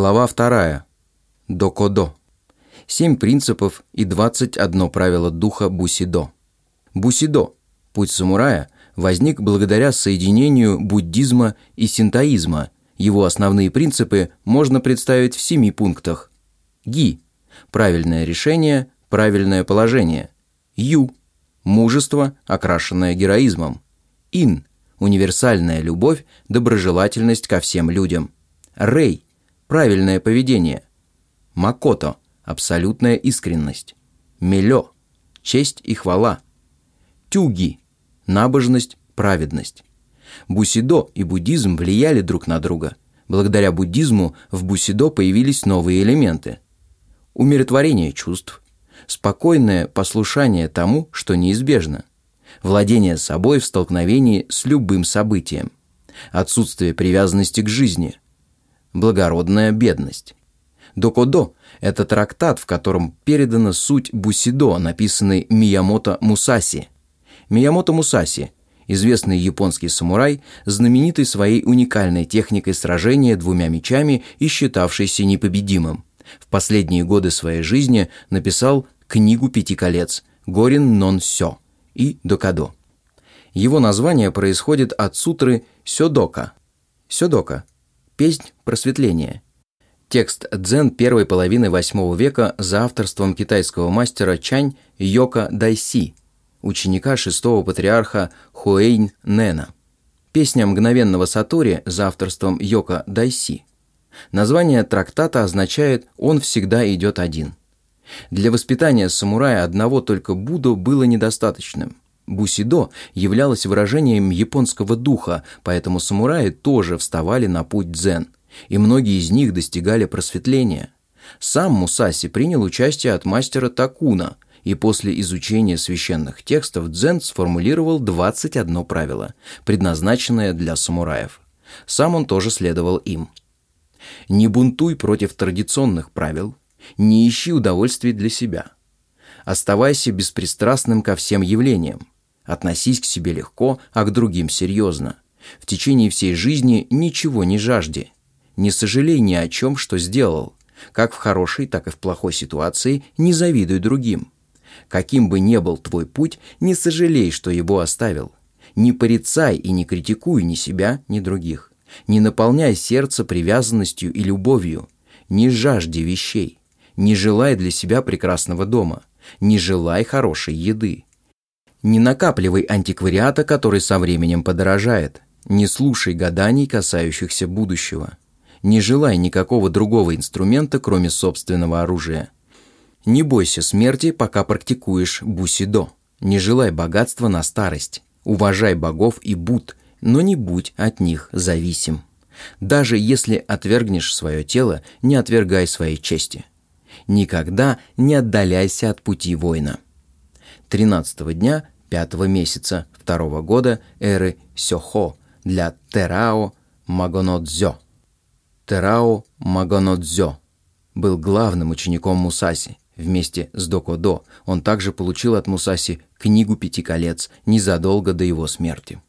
Глава 2. Докодо. Семь принципов и 21 правило духа Бусидо. Бусидо, путь самурая, возник благодаря соединению буддизма и синтоизма. Его основные принципы можно представить в семи пунктах. Ги – правильное решение, правильное положение. Ю – мужество, окрашенное героизмом. Ин – универсальная любовь, доброжелательность ко всем людям. Рей – правильное поведение. Макото – абсолютная искренность. Мелё – честь и хвала. Тюги – набожность, праведность. Бусидо и буддизм влияли друг на друга. Благодаря буддизму в бусидо появились новые элементы. Умиротворение чувств, спокойное послушание тому, что неизбежно, владение собой в столкновении с любым событием, отсутствие привязанности к жизни, благородная бедность. Докодо – это трактат, в котором передана суть бусидо, написанный Миямото Мусаси. Миямото Мусаси – известный японский самурай, знаменитый своей уникальной техникой сражения двумя мечами и считавшийся непобедимым. В последние годы своей жизни написал книгу «Пяти колец» «Горин нон сё» и «Докадо». Его название происходит от сутры Сёдока. Сёдока – песнь просветления – Текст дзен первой половины VIII века за авторством китайского мастера Чань Йока Дайси, ученика шестого патриарха Хуэйн Нена. Песня мгновенного Сатори за авторством Йока Дайси. Название трактата означает «он всегда идет один». Для воспитания самурая одного только Будо было недостаточным. Бусидо являлось выражением японского духа, поэтому самураи тоже вставали на путь дзен – и многие из них достигали просветления. Сам Мусаси принял участие от мастера Такуна, и после изучения священных текстов дзен сформулировал 21 правило, предназначенное для самураев. Сам он тоже следовал им. Не бунтуй против традиционных правил, не ищи удовольствий для себя. Оставайся беспристрастным ко всем явлениям. Относись к себе легко, а к другим серьезно. В течение всей жизни ничего не жажди – не сожалей ни о чем, что сделал. Как в хорошей, так и в плохой ситуации не завидуй другим. Каким бы ни был твой путь, не сожалей, что его оставил. Не порицай и не критикуй ни себя, ни других. Не наполняй сердце привязанностью и любовью. Не жажди вещей. Не желай для себя прекрасного дома. Не желай хорошей еды. Не накапливай антиквариата, который со временем подорожает. Не слушай гаданий, касающихся будущего не желай никакого другого инструмента, кроме собственного оружия. Не бойся смерти, пока практикуешь бусидо. Не желай богатства на старость. Уважай богов и буд, но не будь от них зависим. Даже если отвергнешь свое тело, не отвергай своей чести. Никогда не отдаляйся от пути воина. 13 дня пятого месяца второго года эры Сёхо для Терао Магонодзё. Терао Магонодзё был главным учеником Мусаси. Вместе с Докодо он также получил от Мусаси книгу «Пяти колец» незадолго до его смерти.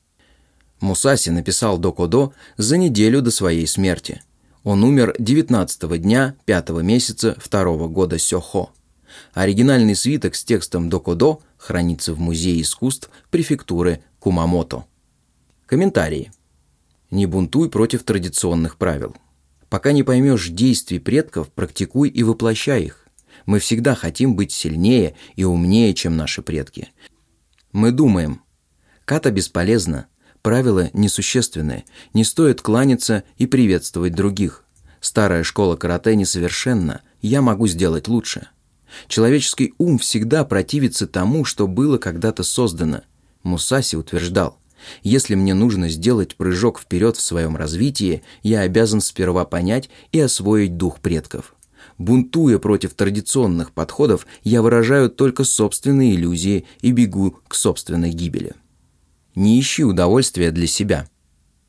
Мусаси написал Докодо за неделю до своей смерти. Он умер 19 дня 5 месяца 2 года Сёхо. Оригинальный свиток с текстом Докодо хранится в Музее искусств префектуры Кумамото. Комментарии. Не бунтуй против традиционных правил. Пока не поймешь действий предков, практикуй и воплощай их. Мы всегда хотим быть сильнее и умнее, чем наши предки. Мы думаем, ката бесполезна, правила несущественные, не стоит кланяться и приветствовать других. Старая школа карате несовершенна, я могу сделать лучше. Человеческий ум всегда противится тому, что было когда-то создано. Мусаси утверждал, если мне нужно сделать прыжок вперед в своем развитии, я обязан сперва понять и освоить дух предков. Бунтуя против традиционных подходов, я выражаю только собственные иллюзии и бегу к собственной гибели. Не ищи удовольствия для себя.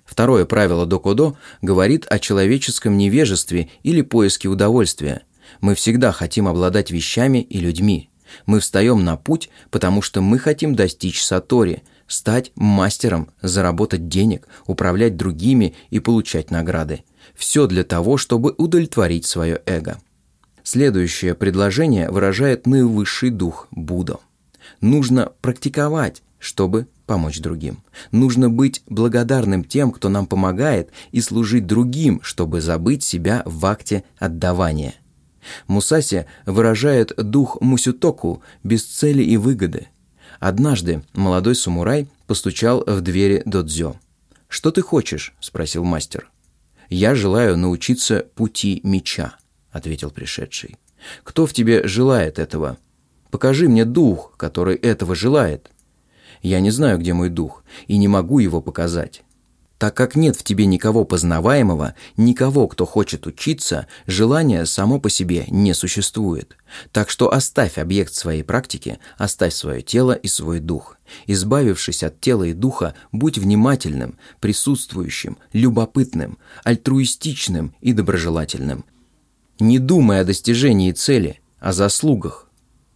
Второе правило Докодо говорит о человеческом невежестве или поиске удовольствия. Мы всегда хотим обладать вещами и людьми. Мы встаем на путь, потому что мы хотим достичь сатори, стать мастером, заработать денег, управлять другими и получать награды. Все для того, чтобы удовлетворить свое эго. Следующее предложение выражает наивысший дух Будда. Нужно практиковать, чтобы помочь другим. Нужно быть благодарным тем, кто нам помогает, и служить другим, чтобы забыть себя в акте отдавания. Мусаси выражает дух мусютоку без цели и выгоды. Однажды молодой самурай постучал в двери додзё. «Что ты хочешь?» – спросил мастер. «Я желаю научиться пути меча», – ответил пришедший. «Кто в тебе желает этого? Покажи мне дух, который этого желает». «Я не знаю, где мой дух, и не могу его показать. Так как нет в тебе никого познаваемого, никого, кто хочет учиться, желание само по себе не существует. Так что оставь объект своей практики, оставь свое тело и свой дух. Избавившись от тела и духа, будь внимательным, присутствующим, любопытным, альтруистичным и доброжелательным. Не думай о достижении цели, о заслугах.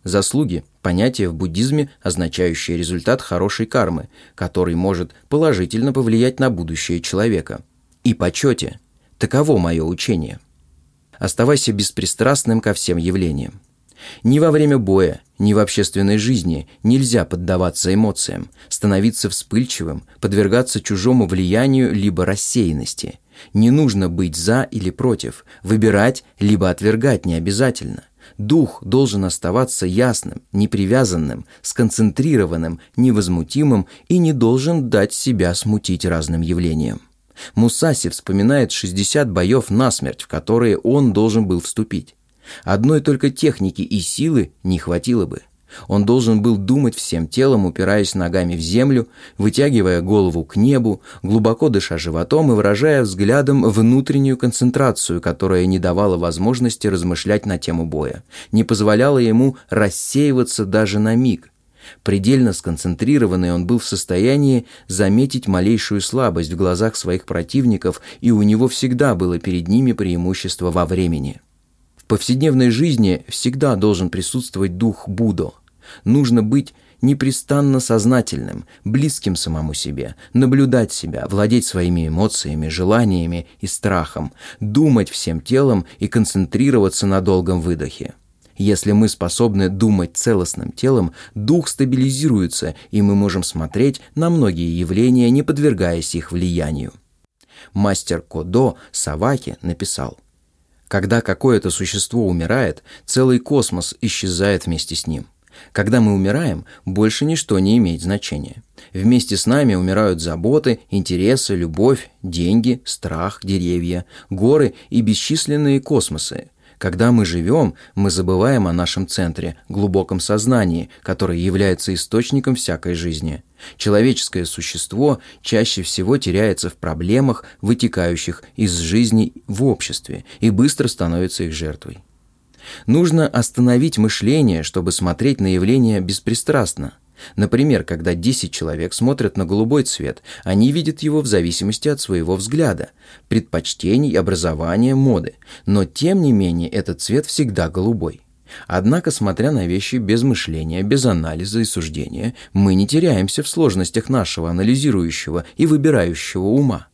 Заслуги – понятие в буддизме, означающее результат хорошей кармы, который может положительно повлиять на будущее человека. И почете – таково мое учение. Оставайся беспристрастным ко всем явлениям. Ни во время боя, ни в общественной жизни нельзя поддаваться эмоциям, становиться вспыльчивым, подвергаться чужому влиянию либо рассеянности. Не нужно быть за или против, выбирать либо отвергать не обязательно – Дух должен оставаться ясным, непривязанным, сконцентрированным, невозмутимым и не должен дать себя смутить разным явлениям. Мусаси вспоминает 60 боев насмерть, в которые он должен был вступить. Одной только техники и силы не хватило бы – он должен был думать всем телом, упираясь ногами в землю, вытягивая голову к небу, глубоко дыша животом и выражая взглядом внутреннюю концентрацию, которая не давала возможности размышлять на тему боя, не позволяла ему рассеиваться даже на миг. Предельно сконцентрированный он был в состоянии заметить малейшую слабость в глазах своих противников, и у него всегда было перед ними преимущество во времени. В повседневной жизни всегда должен присутствовать дух Будо – Нужно быть непрестанно сознательным, близким самому себе, наблюдать себя, владеть своими эмоциями, желаниями и страхом, думать всем телом и концентрироваться на долгом выдохе. Если мы способны думать целостным телом, дух стабилизируется, и мы можем смотреть на многие явления, не подвергаясь их влиянию. Мастер Кодо Саваки написал, «Когда какое-то существо умирает, целый космос исчезает вместе с ним. Когда мы умираем, больше ничто не имеет значения. Вместе с нами умирают заботы, интересы, любовь, деньги, страх, деревья, горы и бесчисленные космосы. Когда мы живем, мы забываем о нашем центре, глубоком сознании, которое является источником всякой жизни. Человеческое существо чаще всего теряется в проблемах, вытекающих из жизни в обществе, и быстро становится их жертвой. Нужно остановить мышление, чтобы смотреть на явление беспристрастно. Например, когда 10 человек смотрят на голубой цвет, они видят его в зависимости от своего взгляда, предпочтений, образования, моды. Но тем не менее этот цвет всегда голубой. Однако, смотря на вещи без мышления, без анализа и суждения, мы не теряемся в сложностях нашего анализирующего и выбирающего ума.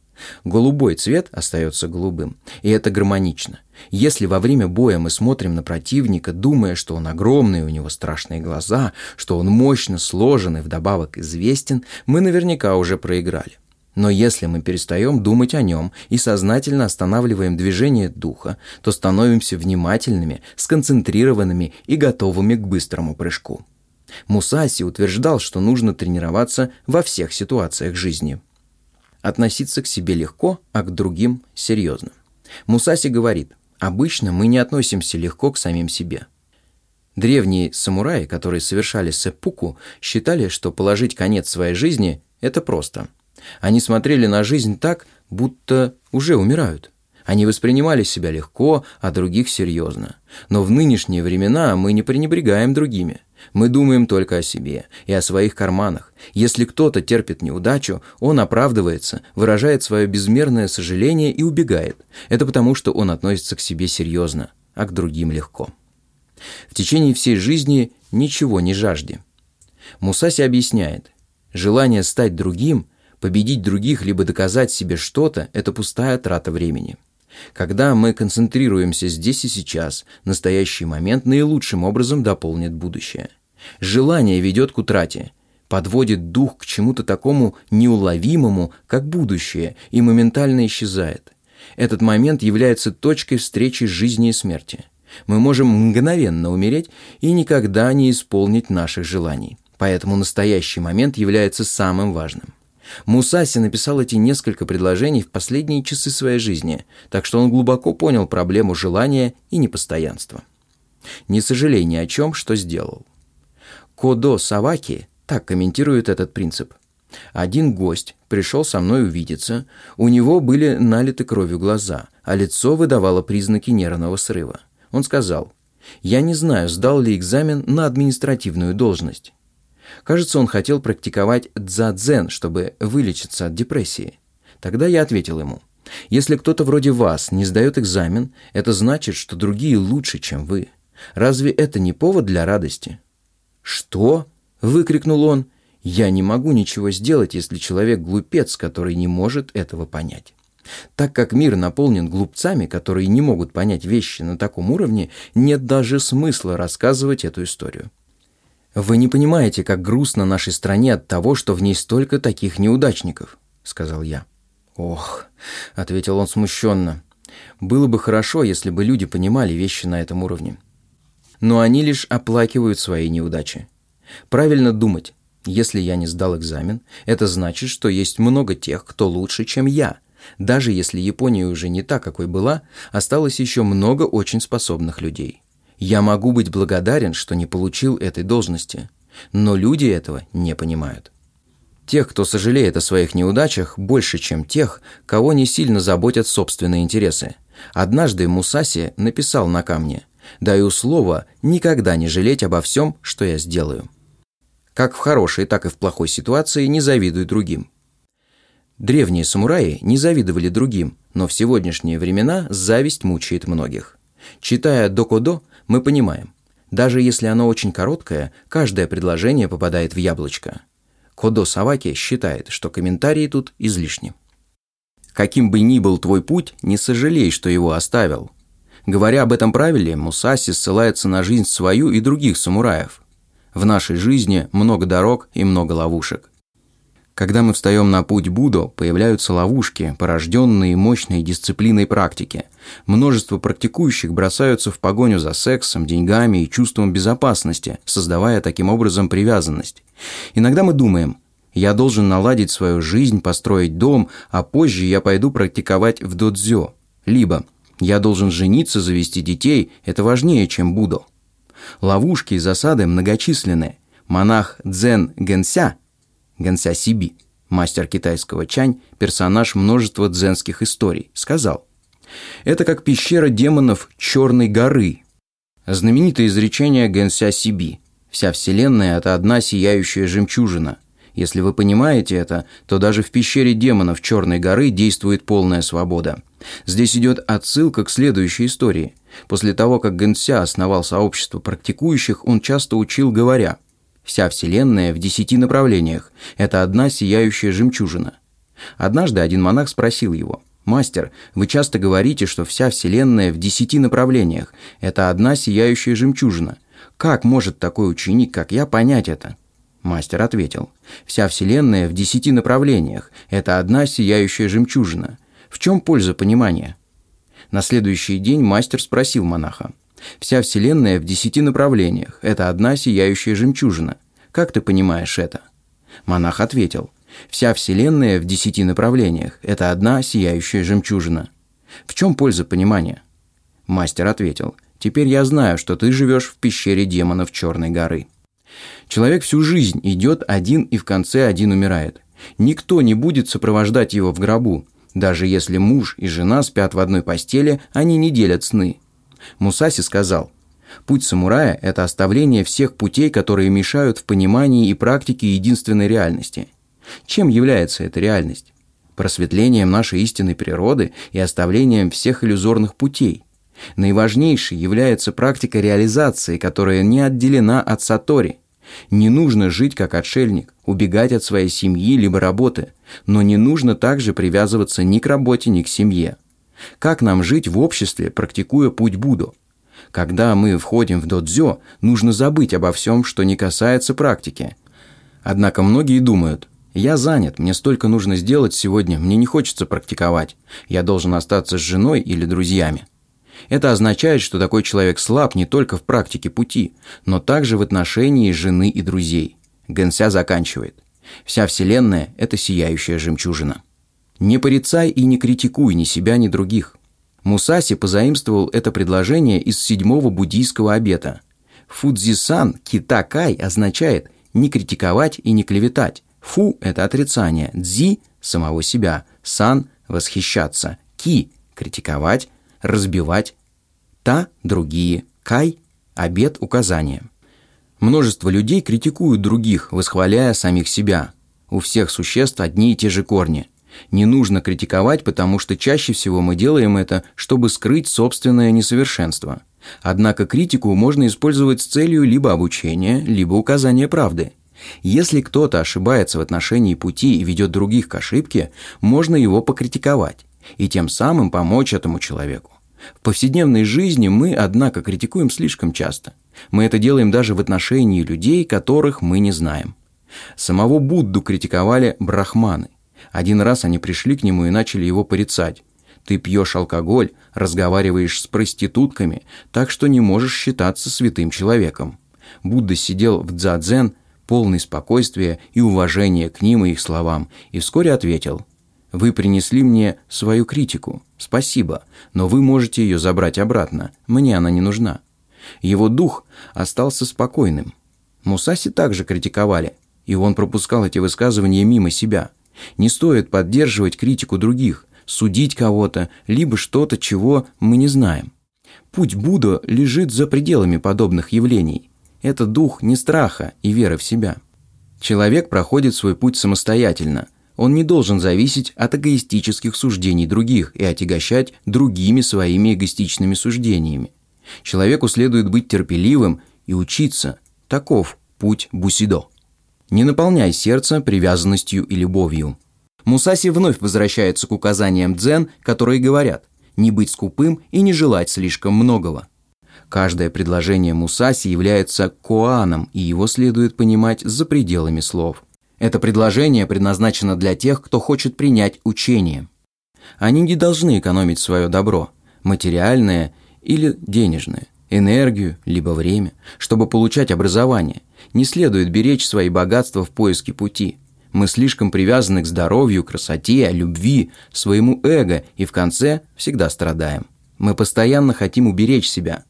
Голубой цвет остается голубым, и это гармонично. Если во время боя мы смотрим на противника, думая, что он огромный, у него страшные глаза, что он мощно сложен и вдобавок известен, мы наверняка уже проиграли. Но если мы перестаем думать о нем и сознательно останавливаем движение духа, то становимся внимательными, сконцентрированными и готовыми к быстрому прыжку. Мусаси утверждал, что нужно тренироваться во всех ситуациях жизни – Относиться к себе легко, а к другим серьезно. Мусаси говорит, обычно мы не относимся легко к самим себе. Древние самураи, которые совершали сеппуку, считали, что положить конец своей жизни – это просто. Они смотрели на жизнь так, будто уже умирают. Они воспринимали себя легко, а других серьезно. Но в нынешние времена мы не пренебрегаем другими – мы думаем только о себе и о своих карманах. Если кто-то терпит неудачу, он оправдывается, выражает свое безмерное сожаление и убегает. Это потому, что он относится к себе серьезно, а к другим легко. В течение всей жизни ничего не жажди. Мусаси объясняет, желание стать другим, победить других либо доказать себе что-то – это пустая трата времени. Когда мы концентрируемся здесь и сейчас, настоящий момент наилучшим образом дополнит будущее. Желание ведет к утрате, подводит дух к чему-то такому неуловимому, как будущее, и моментально исчезает. Этот момент является точкой встречи жизни и смерти. Мы можем мгновенно умереть и никогда не исполнить наших желаний. Поэтому настоящий момент является самым важным. Мусаси написал эти несколько предложений в последние часы своей жизни, так что он глубоко понял проблему желания и непостоянства. Не сожалей ни о чем, что сделал. Кодо Саваки так комментирует этот принцип. Один гость пришел со мной увидеться, у него были налиты кровью глаза, а лицо выдавало признаки нервного срыва. Он сказал, «Я не знаю, сдал ли экзамен на административную должность». Кажется, он хотел практиковать дзадзен, чтобы вылечиться от депрессии. Тогда я ответил ему, «Если кто-то вроде вас не сдает экзамен, это значит, что другие лучше, чем вы. Разве это не повод для радости?» «Что?» – выкрикнул он. «Я не могу ничего сделать, если человек глупец, который не может этого понять». Так как мир наполнен глупцами, которые не могут понять вещи на таком уровне, нет даже смысла рассказывать эту историю. «Вы не понимаете, как грустно нашей стране от того, что в ней столько таких неудачников», — сказал я. «Ох», — ответил он смущенно, — «было бы хорошо, если бы люди понимали вещи на этом уровне. Но они лишь оплакивают свои неудачи. Правильно думать, если я не сдал экзамен, это значит, что есть много тех, кто лучше, чем я. Даже если Япония уже не та, какой была, осталось еще много очень способных людей. Я могу быть благодарен, что не получил этой должности, но люди этого не понимают. Тех, кто сожалеет о своих неудачах, больше, чем тех, кого не сильно заботят собственные интересы. Однажды Мусаси написал на камне «Даю слово никогда не жалеть обо всем, что я сделаю». Как в хорошей, так и в плохой ситуации не завидуй другим. Древние самураи не завидовали другим, но в сегодняшние времена зависть мучает многих. Читая Докодо, мы понимаем, даже если оно очень короткое, каждое предложение попадает в яблочко. Кодо Саваки считает, что комментарии тут излишни. Каким бы ни был твой путь, не сожалей, что его оставил. Говоря об этом правиле, Мусаси ссылается на жизнь свою и других самураев. В нашей жизни много дорог и много ловушек. Когда мы встаем на путь Будо, появляются ловушки, порожденные мощной дисциплиной практики. Множество практикующих бросаются в погоню за сексом, деньгами и чувством безопасности, создавая таким образом привязанность. Иногда мы думаем, я должен наладить свою жизнь, построить дом, а позже я пойду практиковать в додзё. Либо я должен жениться, завести детей, это важнее, чем Будо. Ловушки и засады многочисленны. Монах Дзен Генся – Гэнся Сиби, мастер китайского чань, персонаж множества дзенских историй, сказал, «Это как пещера демонов Черной горы». Знаменитое изречение Гэнся Сиби «Вся вселенная – это одна сияющая жемчужина». Если вы понимаете это, то даже в пещере демонов Черной горы действует полная свобода. Здесь идет отсылка к следующей истории. После того, как Гэнся основал сообщество практикующих, он часто учил, говоря – Вся Вселенная в десяти направлениях – это одна сияющая жемчужина. Однажды один монах спросил его, «Мастер, вы часто говорите, что вся Вселенная в десяти направлениях – это одна сияющая жемчужина. Как может такой ученик, как я, понять это?» Мастер ответил, «Вся Вселенная в десяти направлениях – это одна сияющая жемчужина. В чем польза понимания?» На следующий день мастер спросил монаха, Вся Вселенная в десяти направлениях. Это одна сияющая жемчужина. Как ты понимаешь это?» Монах ответил. «Вся Вселенная в десяти направлениях. Это одна сияющая жемчужина». «В чем польза понимания?» Мастер ответил. «Теперь я знаю, что ты живешь в пещере демонов Черной горы». Человек всю жизнь идет один и в конце один умирает. Никто не будет сопровождать его в гробу. Даже если муж и жена спят в одной постели, они не делят сны. Мусаси сказал, «Путь самурая – это оставление всех путей, которые мешают в понимании и практике единственной реальности. Чем является эта реальность? Просветлением нашей истинной природы и оставлением всех иллюзорных путей. Наиважнейшей является практика реализации, которая не отделена от сатори. Не нужно жить как отшельник, убегать от своей семьи либо работы, но не нужно также привязываться ни к работе, ни к семье. Как нам жить в обществе, практикуя путь Будду? Когда мы входим в додзё, нужно забыть обо всем, что не касается практики. Однако многие думают, я занят, мне столько нужно сделать сегодня, мне не хочется практиковать. Я должен остаться с женой или друзьями. Это означает, что такой человек слаб не только в практике пути, но также в отношении жены и друзей. Гэнся заканчивает. Вся Вселенная – это сияющая жемчужина. Не порицай и не критикуй ни себя, ни других. Мусаси позаимствовал это предложение из седьмого буддийского обета. Фудзисан китакай означает не критиковать и не клеветать. Фу – это отрицание, дзи – самого себя, сан – восхищаться, ки – критиковать, разбивать, та – другие, кай – обет указания. Множество людей критикуют других, восхваляя самих себя. У всех существ одни и те же корни. Не нужно критиковать, потому что чаще всего мы делаем это, чтобы скрыть собственное несовершенство. Однако критику можно использовать с целью либо обучения, либо указания правды. Если кто-то ошибается в отношении пути и ведет других к ошибке, можно его покритиковать и тем самым помочь этому человеку. В повседневной жизни мы, однако, критикуем слишком часто. Мы это делаем даже в отношении людей, которых мы не знаем. Самого Будду критиковали брахманы – один раз они пришли к нему и начали его порицать. Ты пьешь алкоголь, разговариваешь с проститутками, так что не можешь считаться святым человеком. Будда сидел в дзадзен, полный спокойствия и уважения к ним и их словам, и вскоре ответил «Вы принесли мне свою критику. Спасибо, но вы можете ее забрать обратно. Мне она не нужна». Его дух остался спокойным. Мусаси также критиковали, и он пропускал эти высказывания мимо себя – не стоит поддерживать критику других, судить кого-то, либо что-то, чего мы не знаем. Путь Будда лежит за пределами подобных явлений. Это дух не страха и веры в себя. Человек проходит свой путь самостоятельно. Он не должен зависеть от эгоистических суждений других и отягощать другими своими эгоистичными суждениями. Человеку следует быть терпеливым и учиться. Таков путь Бусидо. Не наполняй сердце привязанностью и любовью. Мусаси вновь возвращается к указаниям дзен, которые говорят «не быть скупым и не желать слишком многого». Каждое предложение Мусаси является коаном, и его следует понимать за пределами слов. Это предложение предназначено для тех, кто хочет принять учение. Они не должны экономить свое добро, материальное или денежное, энергию, либо время, чтобы получать образование – не следует беречь свои богатства в поиске пути. Мы слишком привязаны к здоровью, красоте, любви, своему эго и в конце всегда страдаем. Мы постоянно хотим уберечь себя.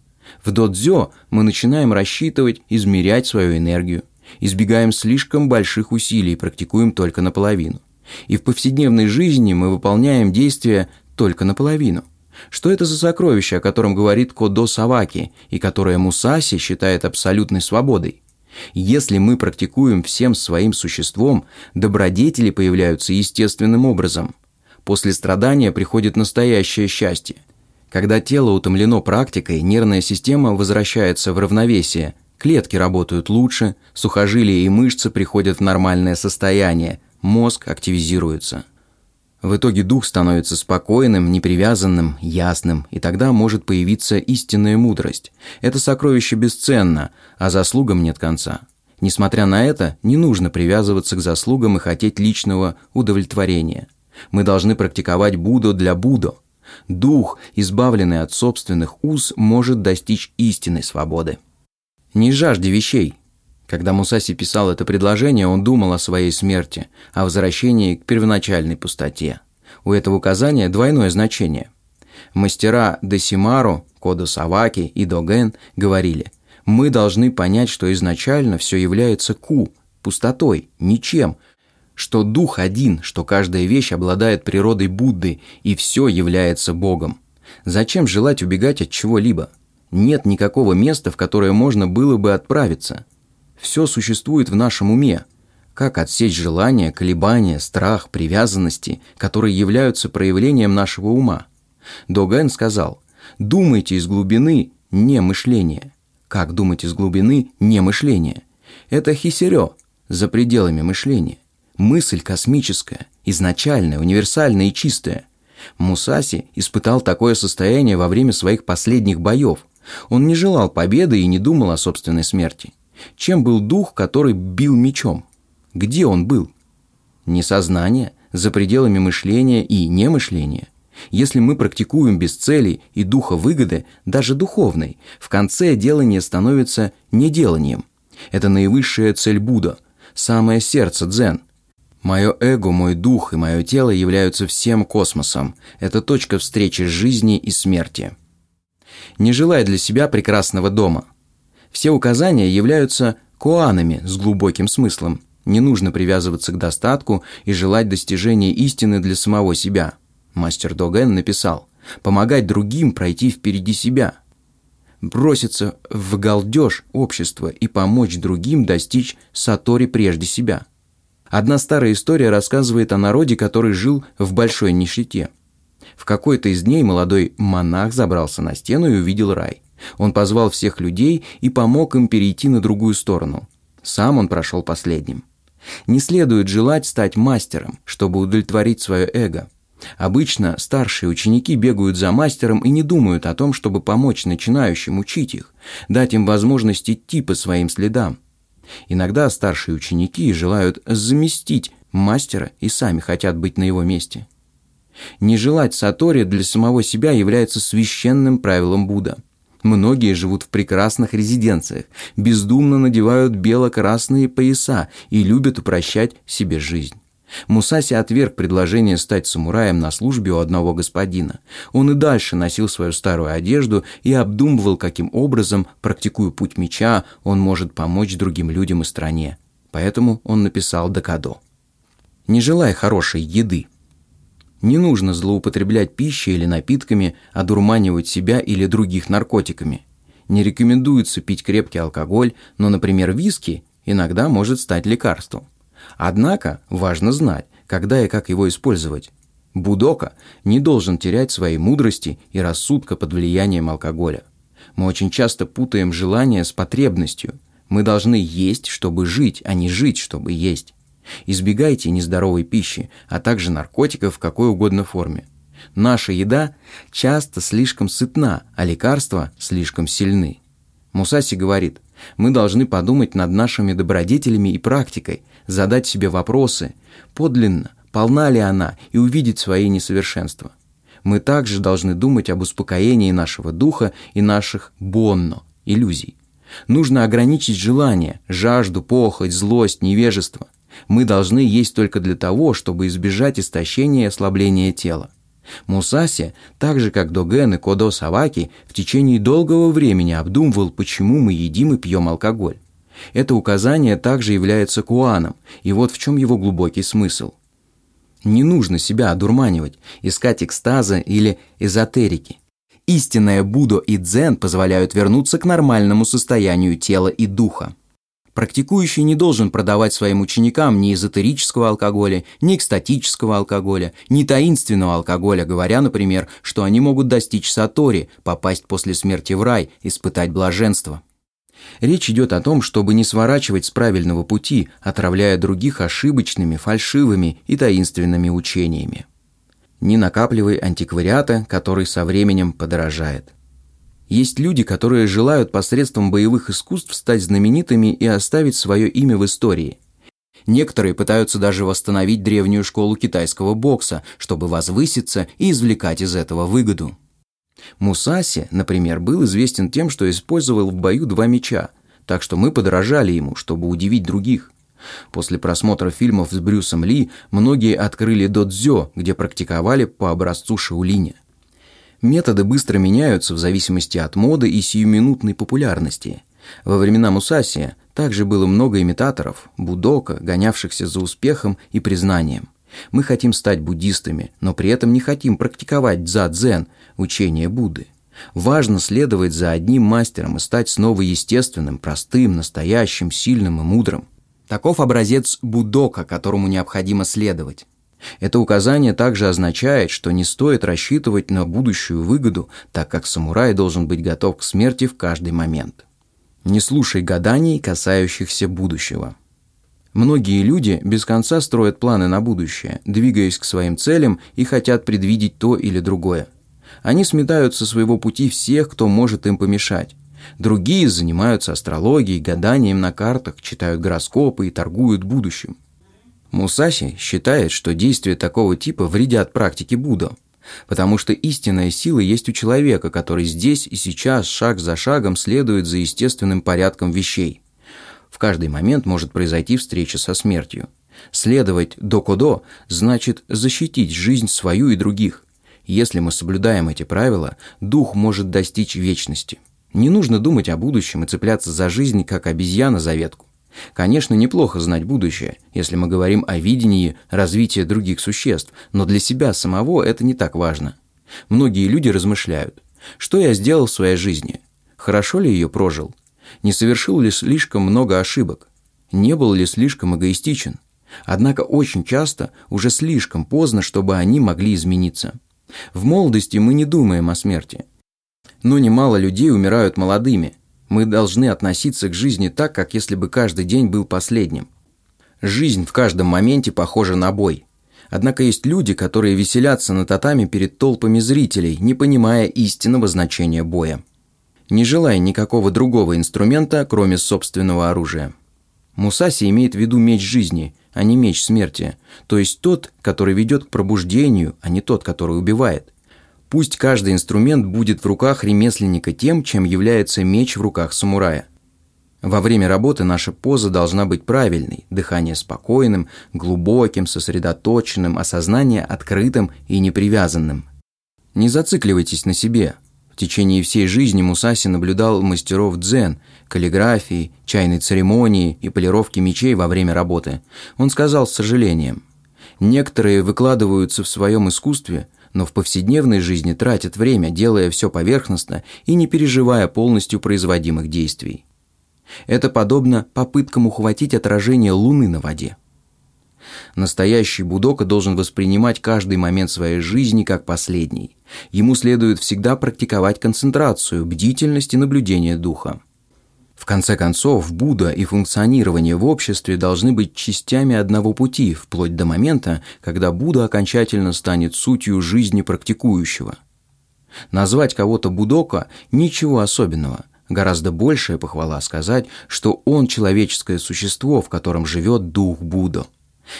В додзё мы начинаем рассчитывать, измерять свою энергию. Избегаем слишком больших усилий практикуем только наполовину. И в повседневной жизни мы выполняем действия только наполовину. Что это за сокровище, о котором говорит Кодо Саваки, и которое Мусаси считает абсолютной свободой? Если мы практикуем всем своим существом, добродетели появляются естественным образом. После страдания приходит настоящее счастье. Когда тело утомлено практикой, нервная система возвращается в равновесие, клетки работают лучше, сухожилия и мышцы приходят в нормальное состояние, мозг активизируется. В итоге дух становится спокойным, непривязанным, ясным, и тогда может появиться истинная мудрость. Это сокровище бесценно, а заслугам нет конца. Несмотря на это, не нужно привязываться к заслугам и хотеть личного удовлетворения. Мы должны практиковать Будду для Будду. Дух, избавленный от собственных уз, может достичь истинной свободы. Не жажди вещей, когда Мусаси писал это предложение, он думал о своей смерти, о возвращении к первоначальной пустоте. У этого указания двойное значение. Мастера Десимару, Кодо Саваки и Доген говорили, мы должны понять, что изначально все является ку, пустотой, ничем, что дух один, что каждая вещь обладает природой Будды, и все является Богом. Зачем желать убегать от чего-либо? Нет никакого места, в которое можно было бы отправиться. Все существует в нашем уме. Как отсечь желания, колебания, страх, привязанности, которые являются проявлением нашего ума? Доген сказал, думайте из глубины, не мышления. Как думать из глубины, не мышления? Это хисерё, за пределами мышления. Мысль космическая, изначальная, универсальная и чистая. Мусаси испытал такое состояние во время своих последних боев. Он не желал победы и не думал о собственной смерти. Чем был дух, который бил мечом? Где он был? Не сознание, за пределами мышления и немышления. Если мы практикуем без цели и духа выгоды, даже духовной, в конце делание становится неделанием. Это наивысшая цель Будда, самое сердце дзен. Мое эго, мой дух и мое тело являются всем космосом. Это точка встречи жизни и смерти. Не желая для себя прекрасного дома. Все указания являются коанами с глубоким смыслом. Не нужно привязываться к достатку и желать достижения истины для самого себя – Мастер Доген написал «Помогать другим пройти впереди себя». Броситься в галдеж общества и помочь другим достичь сатори прежде себя. Одна старая история рассказывает о народе, который жил в большой нищете. В какой-то из дней молодой монах забрался на стену и увидел рай. Он позвал всех людей и помог им перейти на другую сторону. Сам он прошел последним. Не следует желать стать мастером, чтобы удовлетворить свое эго – Обычно старшие ученики бегают за мастером и не думают о том, чтобы помочь начинающим учить их, дать им возможность идти по своим следам. Иногда старшие ученики желают заместить мастера и сами хотят быть на его месте. Не желать сатори для самого себя является священным правилом Будда. Многие живут в прекрасных резиденциях, бездумно надевают бело-красные пояса и любят упрощать себе жизнь. Мусаси отверг предложение стать самураем на службе у одного господина. Он и дальше носил свою старую одежду и обдумывал, каким образом, практикуя путь меча, он может помочь другим людям и стране. Поэтому он написал Дакадо. Не желая хорошей еды. Не нужно злоупотреблять пищей или напитками, одурманивать себя или других наркотиками. Не рекомендуется пить крепкий алкоголь, но, например, виски иногда может стать лекарством. Однако важно знать, когда и как его использовать. Будока не должен терять своей мудрости и рассудка под влиянием алкоголя. Мы очень часто путаем желание с потребностью. Мы должны есть, чтобы жить, а не жить, чтобы есть. Избегайте нездоровой пищи, а также наркотиков в какой угодно форме. Наша еда часто слишком сытна, а лекарства слишком сильны. Мусаси говорит, мы должны подумать над нашими добродетелями и практикой, задать себе вопросы, подлинно, полна ли она, и увидеть свои несовершенства. Мы также должны думать об успокоении нашего духа и наших бонно, иллюзий. Нужно ограничить желание, жажду, похоть, злость, невежество. Мы должны есть только для того, чтобы избежать истощения и ослабления тела. Мусаси, так же как Доген и Кодо Саваки, в течение долгого времени обдумывал, почему мы едим и пьем алкоголь. Это указание также является куаном, и вот в чем его глубокий смысл. Не нужно себя одурманивать, искать экстаза или эзотерики. Истинное Будо и Дзен позволяют вернуться к нормальному состоянию тела и духа. Практикующий не должен продавать своим ученикам ни эзотерического алкоголя, ни экстатического алкоголя, ни таинственного алкоголя, говоря, например, что они могут достичь сатори, попасть после смерти в рай, испытать блаженство. Речь идет о том, чтобы не сворачивать с правильного пути, отравляя других ошибочными, фальшивыми и таинственными учениями. Не накапливай антиквариата, который со временем подорожает. Есть люди, которые желают посредством боевых искусств стать знаменитыми и оставить свое имя в истории. Некоторые пытаются даже восстановить древнюю школу китайского бокса, чтобы возвыситься и извлекать из этого выгоду. Мусаси, например, был известен тем, что использовал в бою два меча, так что мы подражали ему, чтобы удивить других. После просмотра фильмов с Брюсом Ли многие открыли додзё, где практиковали по образцу Шаулиня. Методы быстро меняются в зависимости от моды и сиюминутной популярности. Во времена Мусаси также было много имитаторов, будока, гонявшихся за успехом и признанием. Мы хотим стать буддистами, но при этом не хотим практиковать дза-дзен, учение Будды. Важно следовать за одним мастером и стать снова естественным, простым, настоящим, сильным и мудрым. Таков образец будока, которому необходимо следовать. Это указание также означает, что не стоит рассчитывать на будущую выгоду, так как самурай должен быть готов к смерти в каждый момент. Не слушай гаданий, касающихся будущего. Многие люди без конца строят планы на будущее, двигаясь к своим целям и хотят предвидеть то или другое. Они сметают со своего пути всех, кто может им помешать. Другие занимаются астрологией, гаданием на картах, читают гороскопы и торгуют будущим. Мусаси считает, что действия такого типа вредят практике Будда, потому что истинная сила есть у человека, который здесь и сейчас шаг за шагом следует за естественным порядком вещей. В каждый момент может произойти встреча со смертью. Следовать докодо значит защитить жизнь свою и других. Если мы соблюдаем эти правила, дух может достичь вечности. Не нужно думать о будущем и цепляться за жизнь, как обезьяна за ветку. Конечно, неплохо знать будущее, если мы говорим о видении развития других существ, но для себя самого это не так важно. Многие люди размышляют, что я сделал в своей жизни, хорошо ли ее прожил, не совершил ли слишком много ошибок, не был ли слишком эгоистичен. Однако очень часто уже слишком поздно, чтобы они могли измениться. В молодости мы не думаем о смерти. Но немало людей умирают молодыми – мы должны относиться к жизни так, как если бы каждый день был последним. Жизнь в каждом моменте похожа на бой. Однако есть люди, которые веселятся на татами перед толпами зрителей, не понимая истинного значения боя. Не желая никакого другого инструмента, кроме собственного оружия. Мусаси имеет в виду меч жизни, а не меч смерти, то есть тот, который ведет к пробуждению, а не тот, который убивает. Пусть каждый инструмент будет в руках ремесленника тем, чем является меч в руках самурая. Во время работы наша поза должна быть правильной, дыхание спокойным, глубоким, сосредоточенным, осознание открытым и непривязанным. Не зацикливайтесь на себе. В течение всей жизни Мусаси наблюдал мастеров дзен, каллиграфии, чайной церемонии и полировки мечей во время работы. Он сказал с сожалением, «Некоторые выкладываются в своем искусстве – но в повседневной жизни тратят время, делая все поверхностно и не переживая полностью производимых действий. Это подобно попыткам ухватить отражение Луны на воде. Настоящий Будока должен воспринимать каждый момент своей жизни как последний. Ему следует всегда практиковать концентрацию, бдительность и наблюдение духа. В конце концов, Будда и функционирование в обществе должны быть частями одного пути, вплоть до момента, когда Будда окончательно станет сутью жизни практикующего. Назвать кого-то Будока – ничего особенного. Гораздо большая похвала сказать, что он человеческое существо, в котором живет дух Будда.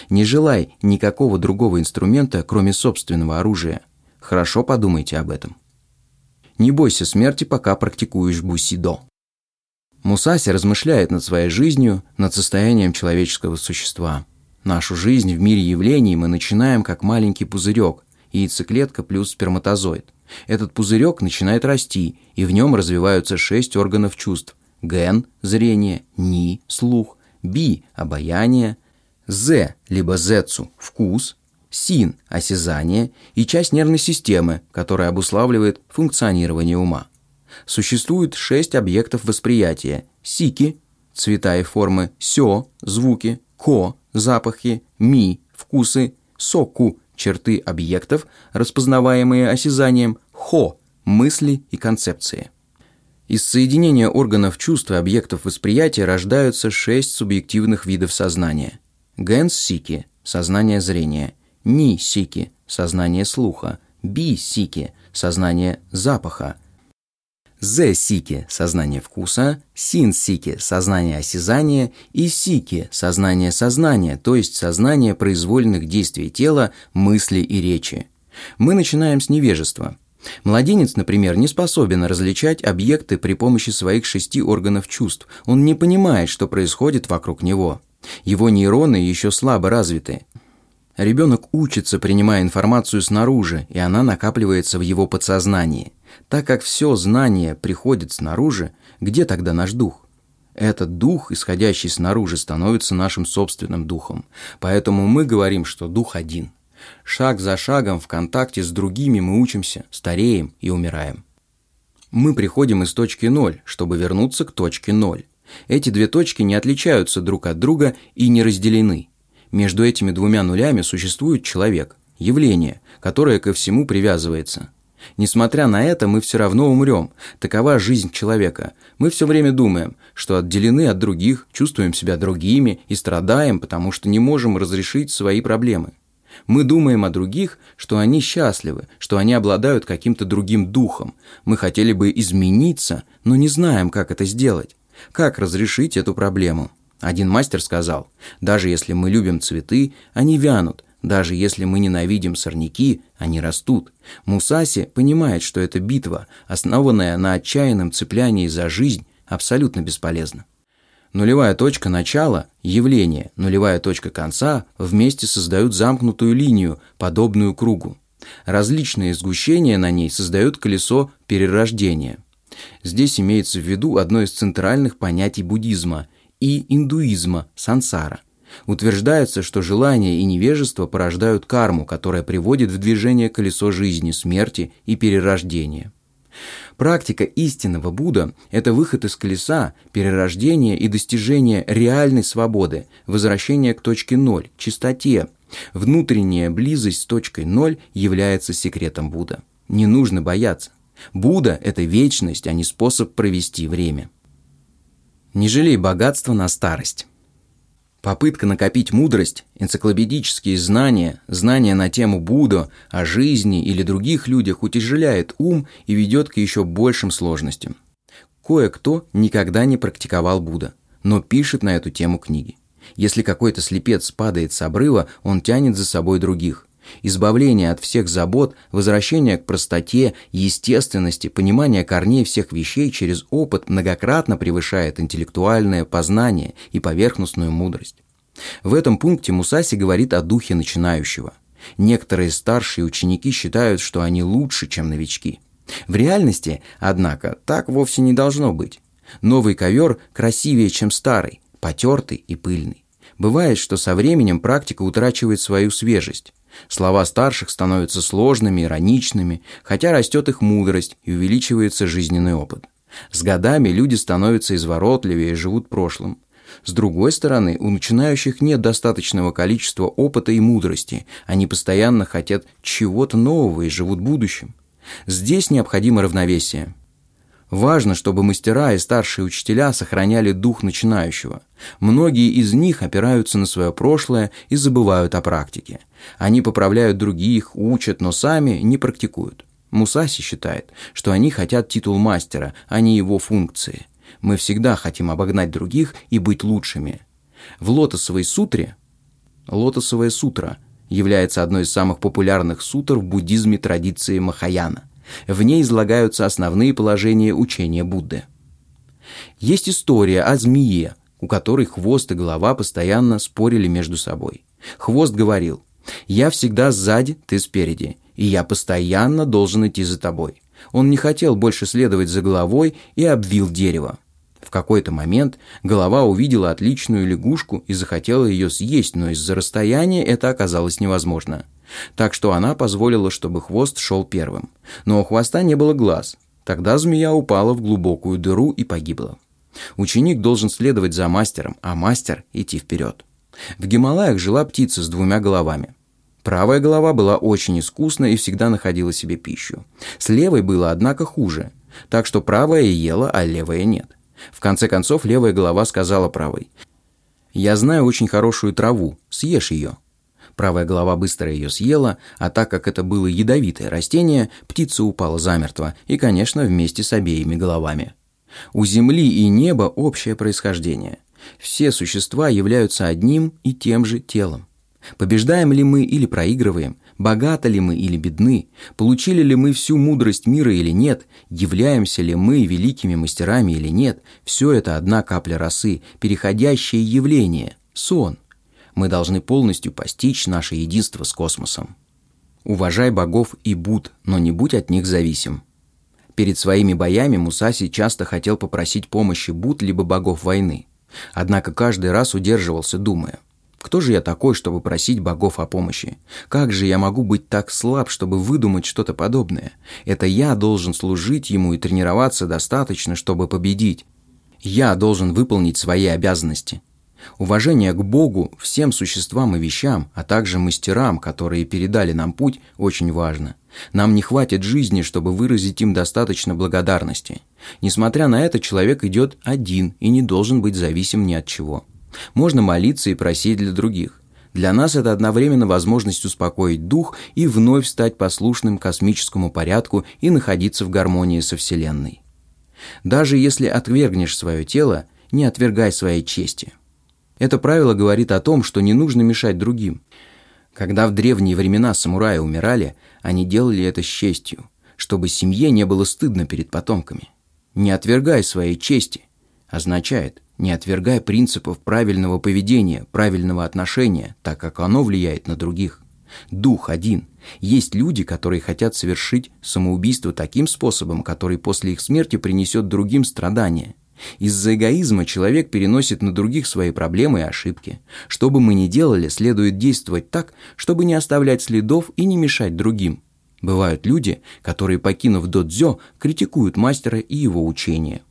Не желай никакого другого инструмента, кроме собственного оружия. Хорошо подумайте об этом. Не бойся смерти, пока практикуешь бусидо. Мусаси размышляет над своей жизнью, над состоянием человеческого существа. Нашу жизнь в мире явлений мы начинаем как маленький пузырек, яйцеклетка плюс сперматозоид. Этот пузырек начинает расти, и в нем развиваются шесть органов чувств. Ген – зрение, Ни – слух, Би – обаяние, З – либо Зецу – вкус, Син – осязание и часть нервной системы, которая обуславливает функционирование ума существует шесть объектов восприятия. Сики – цвета и формы, сё – звуки, ко – запахи, ми – вкусы, соку – черты объектов, распознаваемые осязанием, хо – мысли и концепции. Из соединения органов чувств и объектов восприятия рождаются шесть субъективных видов сознания. Гэнс-сики – сознание зрения, ни-сики – сознание слуха, би-сики – сознание запаха, З-сики – сознание вкуса, син-сики – сознание осязания и сики – сознание сознания, то есть сознание произвольных действий тела, мысли и речи. Мы начинаем с невежества. Младенец, например, не способен различать объекты при помощи своих шести органов чувств. Он не понимает, что происходит вокруг него. Его нейроны еще слабо развиты. Ребенок учится, принимая информацию снаружи, и она накапливается в его подсознании – так как все знание приходит снаружи, где тогда наш дух? Этот дух, исходящий снаружи, становится нашим собственным духом. Поэтому мы говорим, что дух один. Шаг за шагом в контакте с другими мы учимся, стареем и умираем. Мы приходим из точки ноль, чтобы вернуться к точке ноль. Эти две точки не отличаются друг от друга и не разделены. Между этими двумя нулями существует человек, явление, которое ко всему привязывается – Несмотря на это, мы все равно умрем. Такова жизнь человека. Мы все время думаем, что отделены от других, чувствуем себя другими и страдаем, потому что не можем разрешить свои проблемы. Мы думаем о других, что они счастливы, что они обладают каким-то другим духом. Мы хотели бы измениться, но не знаем, как это сделать. Как разрешить эту проблему? Один мастер сказал, даже если мы любим цветы, они вянут, даже если мы ненавидим сорняки, они растут. Мусаси понимает, что эта битва, основанная на отчаянном цеплянии за жизнь, абсолютно бесполезна. Нулевая точка начала – явление, нулевая точка конца вместе создают замкнутую линию, подобную кругу. Различные сгущения на ней создают колесо перерождения. Здесь имеется в виду одно из центральных понятий буддизма и индуизма – сансара – Утверждается, что желание и невежество порождают карму, которая приводит в движение колесо жизни, смерти и перерождения. Практика истинного Будда – это выход из колеса, перерождение и достижение реальной свободы, возвращение к точке ноль, чистоте. Внутренняя близость с точкой ноль является секретом Будда. Не нужно бояться. Будда – это вечность, а не способ провести время. Не жалей богатства на старость. Попытка накопить мудрость, энциклопедические знания, знания на тему Будда, о жизни или других людях утяжеляет ум и ведет к еще большим сложностям. Кое-кто никогда не практиковал Будда, но пишет на эту тему книги. Если какой-то слепец падает с обрыва, он тянет за собой других. Избавление от всех забот, возвращение к простоте, естественности, понимание корней всех вещей через опыт многократно превышает интеллектуальное познание и поверхностную мудрость. В этом пункте Мусаси говорит о духе начинающего. Некоторые старшие ученики считают, что они лучше, чем новички. В реальности, однако, так вовсе не должно быть. Новый ковер красивее, чем старый, потертый и пыльный. Бывает, что со временем практика утрачивает свою свежесть. Слова старших становятся сложными, ироничными, хотя растет их мудрость и увеличивается жизненный опыт. С годами люди становятся изворотливее и живут прошлым. С другой стороны, у начинающих нет достаточного количества опыта и мудрости, они постоянно хотят чего-то нового и живут будущим. Здесь необходимо равновесие. Важно, чтобы мастера и старшие учителя сохраняли дух начинающего. Многие из них опираются на свое прошлое и забывают о практике. Они поправляют других, учат, но сами не практикуют. Мусаси считает, что они хотят титул мастера, а не его функции. Мы всегда хотим обогнать других и быть лучшими. В лотосовой сутре Лотосовая сутра является одной из самых популярных сутр в буддизме традиции Махаяна – в ней излагаются основные положения учения Будды. Есть история о змее, у которой хвост и голова постоянно спорили между собой. Хвост говорил, «Я всегда сзади, ты спереди, и я постоянно должен идти за тобой». Он не хотел больше следовать за головой и обвил дерево. В какой-то момент голова увидела отличную лягушку и захотела ее съесть, но из-за расстояния это оказалось невозможно. Так что она позволила, чтобы хвост шел первым. Но у хвоста не было глаз. Тогда змея упала в глубокую дыру и погибла. Ученик должен следовать за мастером, а мастер идти вперед. В Гималаях жила птица с двумя головами. Правая голова была очень искусна и всегда находила себе пищу. С левой было, однако, хуже. Так что правая ела, а левая нет. В конце концов, левая голова сказала правой. «Я знаю очень хорошую траву, съешь ее». Правая голова быстро ее съела, а так как это было ядовитое растение, птица упала замертво и, конечно, вместе с обеими головами. У Земли и неба общее происхождение. Все существа являются одним и тем же телом. Побеждаем ли мы или проигрываем, богаты ли мы или бедны, получили ли мы всю мудрость мира или нет, являемся ли мы великими мастерами или нет, все это одна капля росы, переходящее явление, сон мы должны полностью постичь наше единство с космосом. Уважай богов и Буд, но не будь от них зависим. Перед своими боями Мусаси часто хотел попросить помощи Буд либо богов войны. Однако каждый раз удерживался, думая, кто же я такой, чтобы просить богов о помощи? Как же я могу быть так слаб, чтобы выдумать что-то подобное? Это я должен служить ему и тренироваться достаточно, чтобы победить. Я должен выполнить свои обязанности. Уважение к Богу, всем существам и вещам, а также мастерам, которые передали нам путь, очень важно. Нам не хватит жизни, чтобы выразить им достаточно благодарности. Несмотря на это, человек идет один и не должен быть зависим ни от чего. Можно молиться и просить для других. Для нас это одновременно возможность успокоить дух и вновь стать послушным космическому порядку и находиться в гармонии со Вселенной. Даже если отвергнешь свое тело, не отвергай своей чести. Это правило говорит о том, что не нужно мешать другим. Когда в древние времена самураи умирали, они делали это с честью, чтобы семье не было стыдно перед потомками. «Не отвергай своей чести» означает «не отвергай принципов правильного поведения, правильного отношения, так как оно влияет на других». Дух один. Есть люди, которые хотят совершить самоубийство таким способом, который после их смерти принесет другим страдания – из-за эгоизма человек переносит на других свои проблемы и ошибки. Что бы мы ни делали, следует действовать так, чтобы не оставлять следов и не мешать другим. Бывают люди, которые, покинув додзё, критикуют мастера и его учение.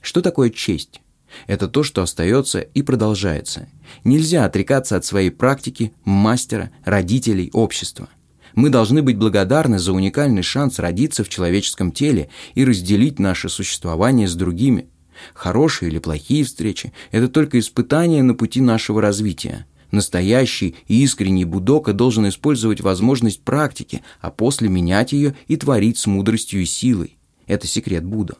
Что такое честь? Это то, что остается и продолжается. Нельзя отрекаться от своей практики, мастера, родителей, общества. Мы должны быть благодарны за уникальный шанс родиться в человеческом теле и разделить наше существование с другими. Хорошие или плохие встречи – это только испытания на пути нашего развития. Настоящий и искренний Будока должен использовать возможность практики, а после менять ее и творить с мудростью и силой. Это секрет Будда.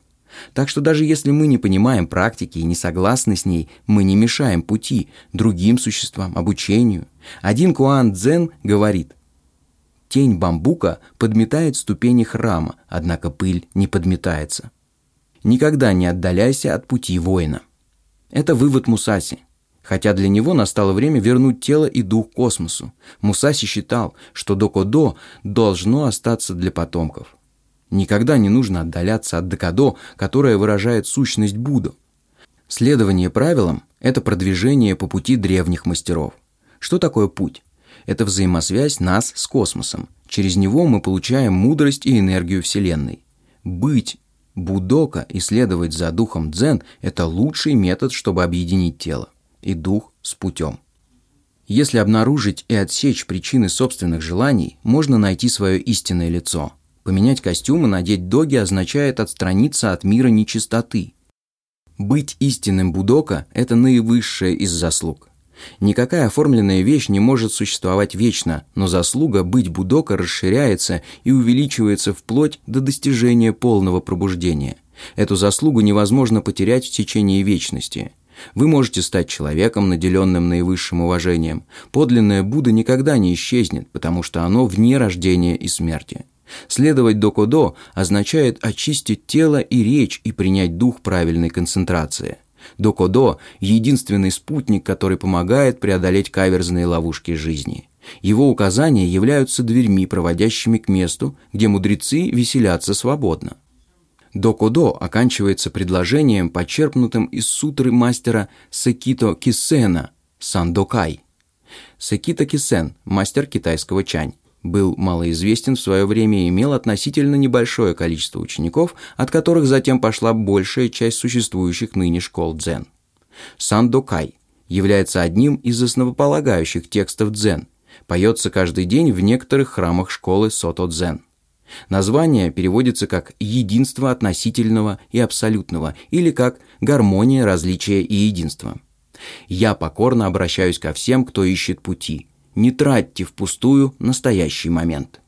Так что даже если мы не понимаем практики и не согласны с ней, мы не мешаем пути другим существам, обучению. Один Куан Дзен говорит, «Тень бамбука подметает ступени храма, однако пыль не подметается». Никогда не отдаляйся от пути воина. Это вывод Мусаси. Хотя для него настало время вернуть тело и дух космосу. Мусаси считал, что Докодо должно остаться для потомков. Никогда не нужно отдаляться от Докодо, которое выражает сущность Будды. Следование правилам – это продвижение по пути древних мастеров. Что такое путь? Это взаимосвязь нас с космосом. Через него мы получаем мудрость и энергию Вселенной. Быть Будока исследовать за духом дзен – это лучший метод, чтобы объединить тело и дух с путем. Если обнаружить и отсечь причины собственных желаний, можно найти свое истинное лицо. Поменять костюм и надеть доги означает отстраниться от мира нечистоты. Быть истинным Будока – это наивысшее из заслуг. Никакая оформленная вещь не может существовать вечно, но заслуга быть Будока расширяется и увеличивается вплоть до достижения полного пробуждения. Эту заслугу невозможно потерять в течение вечности. Вы можете стать человеком, наделенным наивысшим уважением. Подлинное Будда никогда не исчезнет, потому что оно вне рождения и смерти. Следовать докодо означает очистить тело и речь и принять дух правильной концентрации. Докодо – единственный спутник, который помогает преодолеть каверзные ловушки жизни. Его указания являются дверьми, проводящими к месту, где мудрецы веселятся свободно. Докодо оканчивается предложением, почерпнутым из сутры мастера Секито Кисена «Сандокай». Секито Кисен – мастер китайского чань был малоизвестен в свое время и имел относительно небольшое количество учеников, от которых затем пошла большая часть существующих ныне школ дзен. Сандокай является одним из основополагающих текстов дзен, поется каждый день в некоторых храмах школы сото-дзен. Название переводится как «единство относительного и абсолютного» или как «гармония, различия и единства». «Я покорно обращаюсь ко всем, кто ищет пути», не тратьте впустую настоящий момент.